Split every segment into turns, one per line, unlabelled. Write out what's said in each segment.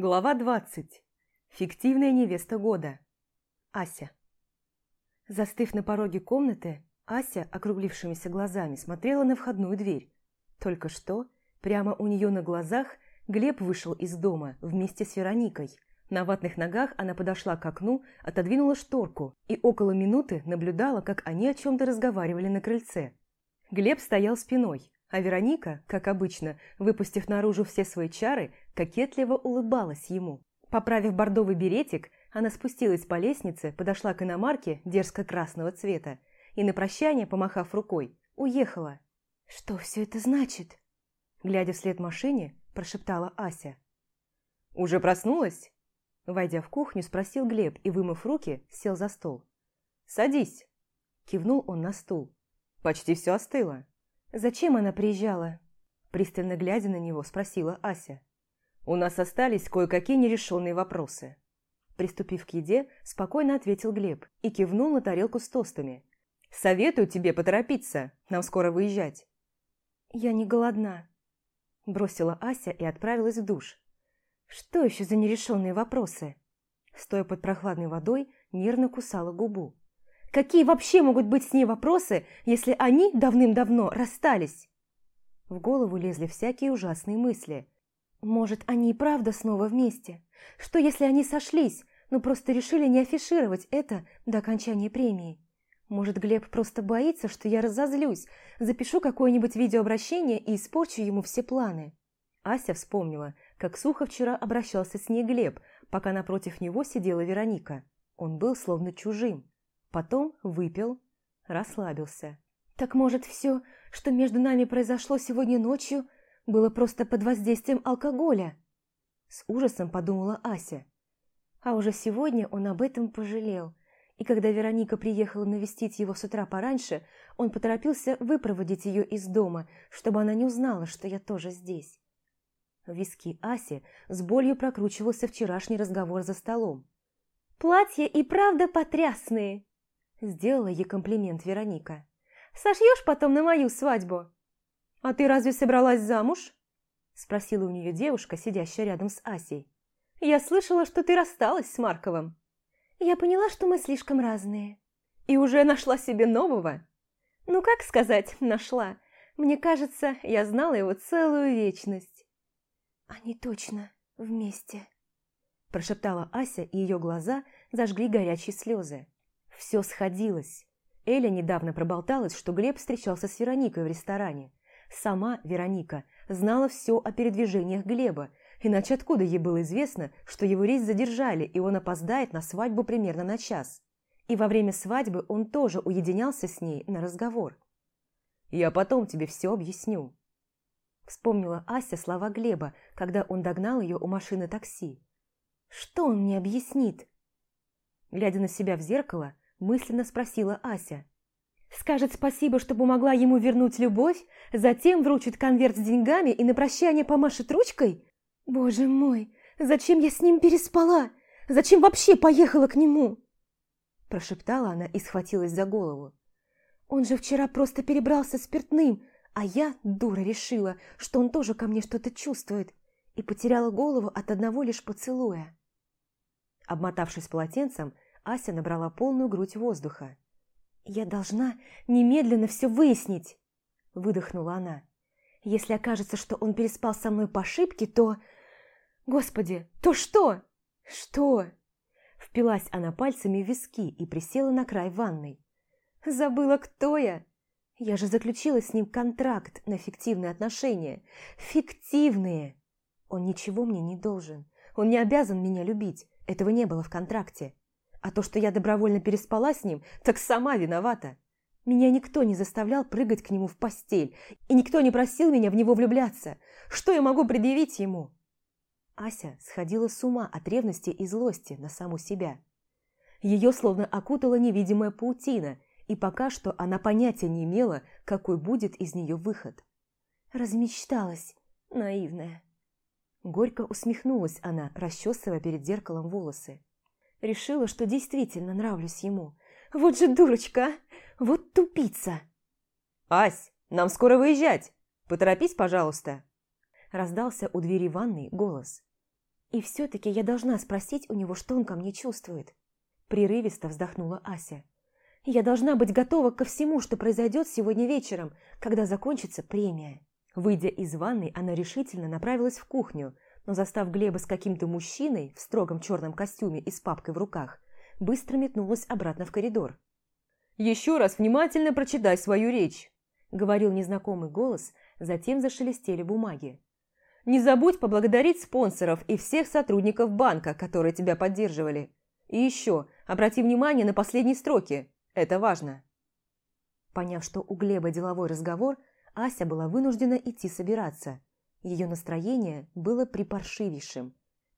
Глава 20. Фиктивная невеста года. Ася. Застыв на пороге комнаты, Ася округлившимися глазами смотрела на входную дверь. Только что, прямо у нее на глазах, Глеб вышел из дома вместе с Вероникой. На ватных ногах она подошла к окну, отодвинула шторку и около минуты наблюдала, как они о чем-то разговаривали на крыльце. Глеб стоял спиной, а Вероника, как обычно, выпустив наружу все свои чары, кокетливо улыбалась ему. Поправив бордовый беретик, она спустилась по лестнице, подошла к иномарке дерзко-красного цвета и на прощание, помахав рукой, уехала. «Что все это значит?» Глядя вслед машине, прошептала Ася. «Уже проснулась?» Войдя в кухню, спросил Глеб и, вымыв руки, сел за стол. «Садись!» Кивнул он на стул. «Почти все остыло». «Зачем она приезжала?» Пристально глядя на него, спросила Ася. «У нас остались кое-какие нерешенные вопросы». Приступив к еде, спокойно ответил Глеб и кивнул на тарелку с тостами. «Советую тебе поторопиться, нам скоро выезжать». «Я не голодна», – бросила Ася и отправилась в душ. «Что еще за нерешенные вопросы?» Стоя под прохладной водой, нервно кусала губу. Какие вообще могут быть с ней вопросы, если они давным-давно расстались? В голову лезли всякие ужасные мысли. Может, они и правда снова вместе? Что, если они сошлись, но просто решили не афишировать это до окончания премии? Может, Глеб просто боится, что я разозлюсь, запишу какое-нибудь видеообращение и испорчу ему все планы? Ася вспомнила, как сухо вчера обращался с ней Глеб, пока напротив него сидела Вероника. Он был словно чужим. Потом выпил, расслабился. Так может, все, что между нами произошло сегодня ночью, было просто под воздействием алкоголя? С ужасом подумала Ася. А уже сегодня он об этом пожалел. И когда Вероника приехала навестить его с утра пораньше, он поторопился выпроводить ее из дома, чтобы она не узнала, что я тоже здесь. В виски Аси с болью прокручивался вчерашний разговор за столом. «Платья и правда потрясные!» Сделала ей комплимент Вероника. «Сошьешь потом на мою свадьбу?» «А ты разве собралась замуж?» Спросила у нее девушка, сидящая рядом с Асей. «Я слышала, что ты рассталась с Марковым». «Я поняла, что мы слишком разные». «И уже нашла себе нового?» «Ну, как сказать, нашла. Мне кажется, я знала его целую вечность». «Они точно вместе», – прошептала Ася, и ее глаза зажгли горячие слезы. Все сходилось. Эля недавно проболталась, что Глеб встречался с Вероникой в ресторане. Сама Вероника знала все о передвижениях Глеба, иначе откуда ей было известно, что его рейс задержали, и он опоздает на свадьбу примерно на час. И во время свадьбы он тоже уединялся с ней на разговор. «Я потом тебе все объясню», – вспомнила Ася слова Глеба, когда он догнал ее у машины такси. «Что он мне объяснит?» Глядя на себя в зеркало, мысленно спросила Ася. Скажет спасибо, что помогла ему вернуть любовь, затем вручит конверт с деньгами и на прощание помашет ручкой? Боже мой, зачем я с ним переспала? Зачем вообще поехала к нему? Прошептала она и схватилась за голову. Он же вчера просто перебрался спиртным, а я, дура, решила, что он тоже ко мне что-то чувствует, и потеряла голову от одного лишь поцелуя. Обмотавшись полотенцем, Ася набрала полную грудь воздуха. «Я должна немедленно все выяснить!» – выдохнула она. «Если окажется, что он переспал со мной по ошибке, то... Господи, то что? Что?» Впилась она пальцами в виски и присела на край ванной. «Забыла, кто я! Я же заключила с ним контракт на фиктивные отношения. Фиктивные! Он ничего мне не должен. Он не обязан меня любить. Этого не было в контракте. А то, что я добровольно переспала с ним, так сама виновата. Меня никто не заставлял прыгать к нему в постель, и никто не просил меня в него влюбляться. Что я могу предъявить ему? Ася сходила с ума от ревности и злости на саму себя. Ее словно окутала невидимая паутина, и пока что она понятия не имела, какой будет из нее выход. Размечталась, наивная. Горько усмехнулась она, расчесывая перед зеркалом волосы. Решила, что действительно нравлюсь ему. Вот же дурочка, а! Вот тупица. «Ась, нам скоро выезжать! Поторопись, пожалуйста!» Раздался у двери ванной голос. И все-таки я должна спросить у него, что он ко мне чувствует. Прерывисто вздохнула Ася. Я должна быть готова ко всему, что произойдет сегодня вечером, когда закончится премия. Выйдя из ванной, она решительно направилась в кухню, но застав Глеба с каким-то мужчиной в строгом черном костюме и с папкой в руках, быстро метнулась обратно в коридор.
«Еще раз внимательно прочитай свою речь», —
говорил незнакомый голос, затем зашелестели бумаги.
«Не забудь поблагодарить спонсоров и всех сотрудников банка, которые тебя поддерживали. И еще, обрати внимание на последние строки. Это важно».
Поняв, что у Глеба деловой разговор, Ася была вынуждена идти собираться. Ее настроение было припаршивейшим.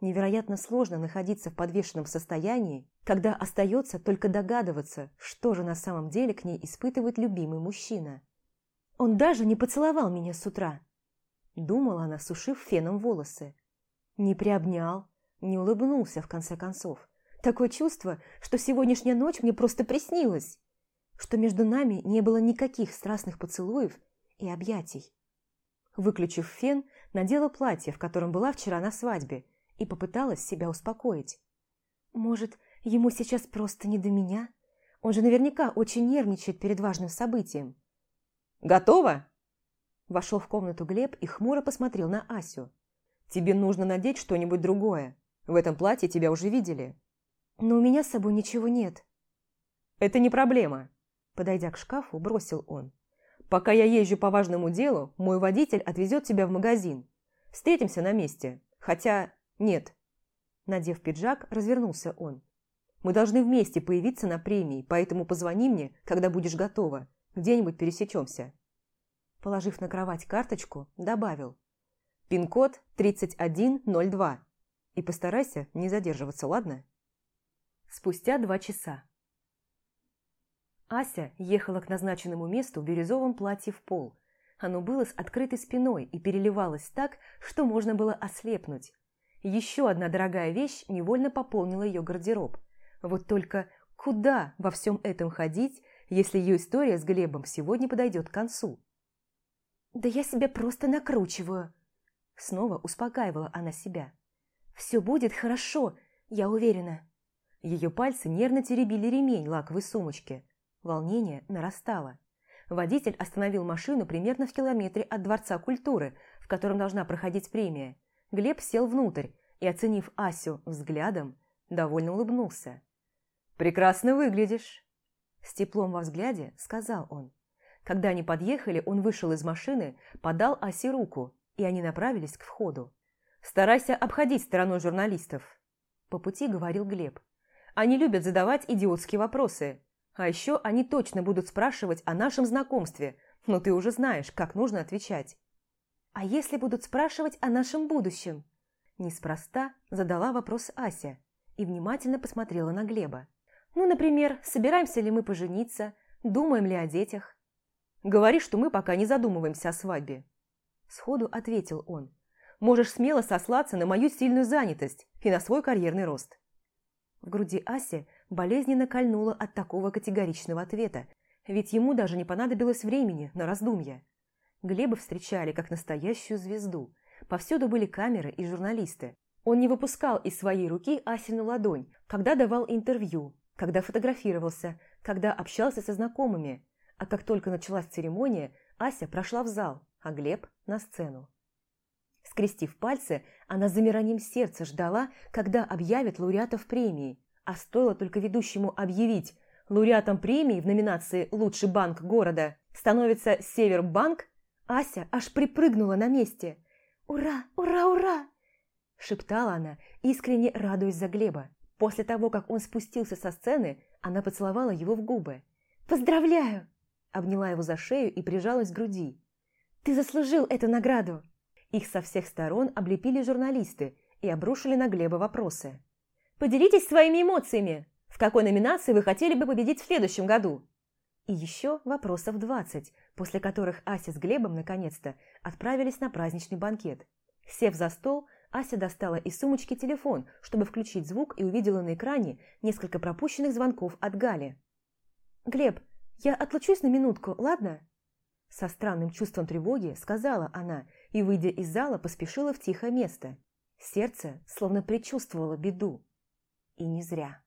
Невероятно сложно находиться в подвешенном состоянии, когда остается только догадываться, что же на самом деле к ней испытывает любимый мужчина. «Он даже не поцеловал меня с утра», – думала она, сушив феном волосы. Не приобнял, не улыбнулся в конце концов. Такое чувство, что сегодняшняя ночь мне просто приснилась, что между нами не было никаких страстных поцелуев и объятий. Выключив фен, надела платье, в котором была вчера на свадьбе, и попыталась себя успокоить. Может, ему сейчас просто не до меня? Он же наверняка очень нервничает перед важным событием.
«Готово?»
Вошел в комнату Глеб и хмуро посмотрел на Асю.
«Тебе нужно надеть что-нибудь другое. В этом платье тебя уже видели».
«Но у меня с собой ничего нет».
«Это не проблема», –
подойдя к шкафу, бросил он.
«Пока я езжу по важному делу, мой водитель отвезет тебя в магазин. Встретимся на месте. Хотя, нет».
Надев пиджак, развернулся он.
«Мы должны вместе появиться на премии, поэтому позвони мне, когда будешь готова. Где-нибудь пересечемся».
Положив на кровать карточку, добавил.
«Пин-код 3102. И постарайся не задерживаться, ладно?»
Спустя два часа. Ася ехала к назначенному месту в бирюзовом платье в пол. Оно было с открытой спиной и переливалось так, что можно было ослепнуть. Еще одна дорогая вещь невольно пополнила ее гардероб. Вот только куда во всем этом ходить, если ее история с Глебом сегодня подойдет к концу? «Да я себя просто накручиваю», — снова успокаивала она себя. «Все будет хорошо, я уверена». Ее пальцы нервно теребили ремень лаковой сумочки. Волнение нарастало. Водитель остановил машину примерно в километре от Дворца культуры, в котором должна проходить премия. Глеб сел внутрь и, оценив Асю взглядом, довольно улыбнулся.
«Прекрасно выглядишь!»
С теплом во взгляде сказал он. Когда они подъехали, он вышел из машины, подал Асе руку, и они направились к входу.
«Старайся обходить стороной журналистов», –
по пути говорил Глеб.
Они любят задавать идиотские вопросы. А еще они точно будут спрашивать о нашем знакомстве, но ты уже знаешь, как нужно отвечать.
А если будут спрашивать о нашем будущем? Неспроста задала вопрос Ася и внимательно посмотрела на Глеба. Ну, например, собираемся ли мы пожениться, думаем ли о детях?
Говори, что мы пока не задумываемся о свадьбе.
Сходу ответил он.
Можешь смело сослаться на мою сильную занятость и на свой карьерный рост.
В груди Аси болезненно кольнуло от такого категоричного ответа, ведь ему даже не понадобилось времени на раздумья. Глеба встречали как настоящую звезду. Повсюду были камеры и журналисты. Он не выпускал из своей руки Асину ладонь, когда давал интервью, когда фотографировался, когда общался со знакомыми. А как только началась церемония, Ася прошла в зал, а Глеб – на сцену. Скрестив пальцы, она замиранием сердца ждала, когда объявят лауреатов премии. А стоило только ведущему объявить лауреатом премии в номинации «Лучший банк города» становится Севербанк, Ася аж припрыгнула на месте. «Ура! Ура! Ура!» шептала она, искренне радуясь за Глеба. После того, как он спустился со сцены, она поцеловала его в губы. «Поздравляю!» Обняла его за шею и прижалась к груди. «Ты заслужил эту награду!» Их со всех сторон облепили журналисты и обрушили на Глеба вопросы. «Поделитесь своими эмоциями! В какой номинации вы хотели бы победить в следующем году?» И еще вопросов двадцать, после которых Ася с Глебом наконец-то отправились на праздничный банкет. Сев за стол, Ася достала из сумочки телефон, чтобы включить звук и увидела на экране несколько пропущенных звонков от Гали. «Глеб, я отлучусь на минутку, ладно?» Со странным чувством тревоги сказала она и, выйдя из зала, поспешила в тихое место. Сердце словно предчувствовало беду. И не зря.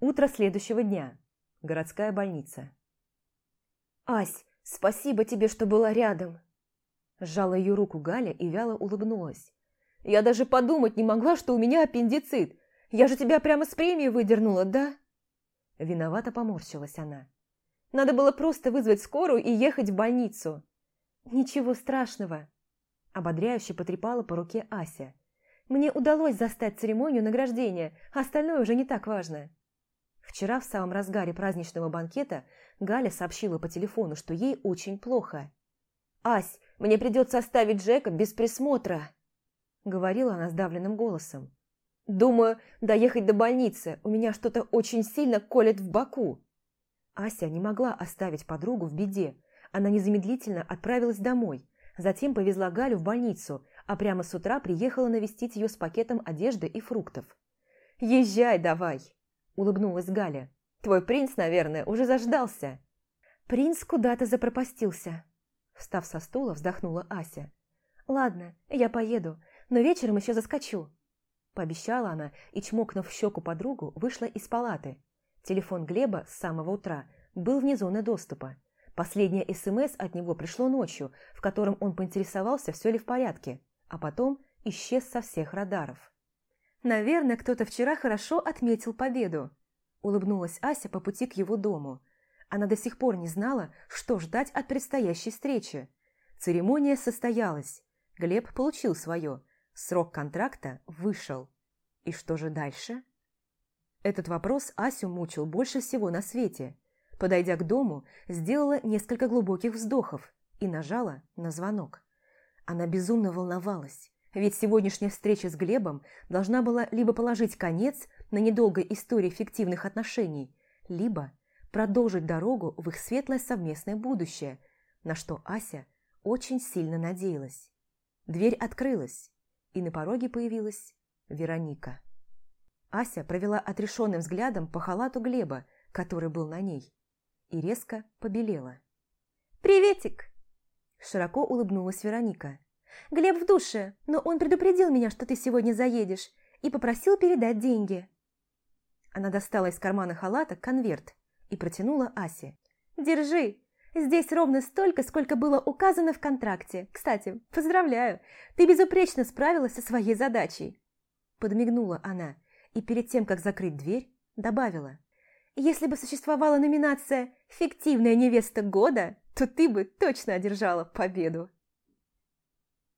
Утро следующего дня. Городская больница.
«Ась, спасибо тебе, что была рядом!»
Сжала ее руку Галя и вяло улыбнулась.
«Я даже подумать не могла, что у меня аппендицит. Я же тебя прямо с премии выдернула, да?»
Виновато поморщилась она.
«Надо было просто вызвать скорую и ехать в больницу».
«Ничего страшного», – ободряюще потрепала по руке Ася. «Мне удалось застать церемонию награждения, остальное уже не так важно». Вчера в самом разгаре праздничного банкета Галя сообщила по телефону, что ей очень плохо.
«Ась, мне придется оставить Джека без присмотра», – говорила она сдавленным голосом. «Думаю, доехать до больницы, у меня что-то очень сильно колет в боку».
Ася не могла оставить подругу в беде. Она незамедлительно отправилась домой, затем повезла Галю в больницу, а прямо с утра приехала навестить ее с пакетом одежды и фруктов.
«Езжай давай!» – улыбнулась Галя. «Твой принц, наверное, уже заждался».
«Принц куда-то запропастился», – встав со стула, вздохнула Ася. «Ладно, я поеду, но вечером еще заскочу». Пообещала она и, чмокнув в щеку подругу, вышла из палаты. Телефон Глеба с самого утра был вне зоны доступа. Последнее СМС от него пришло ночью, в котором он поинтересовался, все ли в порядке, а потом исчез со всех радаров. «Наверное, кто-то вчера хорошо отметил победу», – улыбнулась Ася по пути к его дому. Она до сих пор не знала, что ждать от предстоящей встречи. Церемония состоялась. Глеб получил свое. Срок контракта вышел. И что же дальше? Этот вопрос Асю мучил больше всего на свете. Подойдя к дому, сделала несколько глубоких вздохов и нажала на звонок. Она безумно волновалась, ведь сегодняшняя встреча с Глебом должна была либо положить конец на недолгой истории фиктивных отношений, либо продолжить дорогу в их светлое совместное будущее, на что Ася очень сильно надеялась. Дверь открылась и на пороге появилась Вероника. Ася провела отрешенным взглядом по халату Глеба, который был на ней, и резко побелела.
«Приветик!»
Широко улыбнулась Вероника.
«Глеб в душе, но он предупредил меня, что ты сегодня заедешь, и попросил передать деньги».
Она достала из кармана халата конверт и протянула Асе.
«Держи, Здесь ровно столько, сколько было указано в контракте. Кстати, поздравляю, ты безупречно справилась со своей задачей.
Подмигнула она и перед тем, как закрыть дверь, добавила.
Если бы существовала номинация «Фиктивная невеста года», то ты бы точно одержала победу.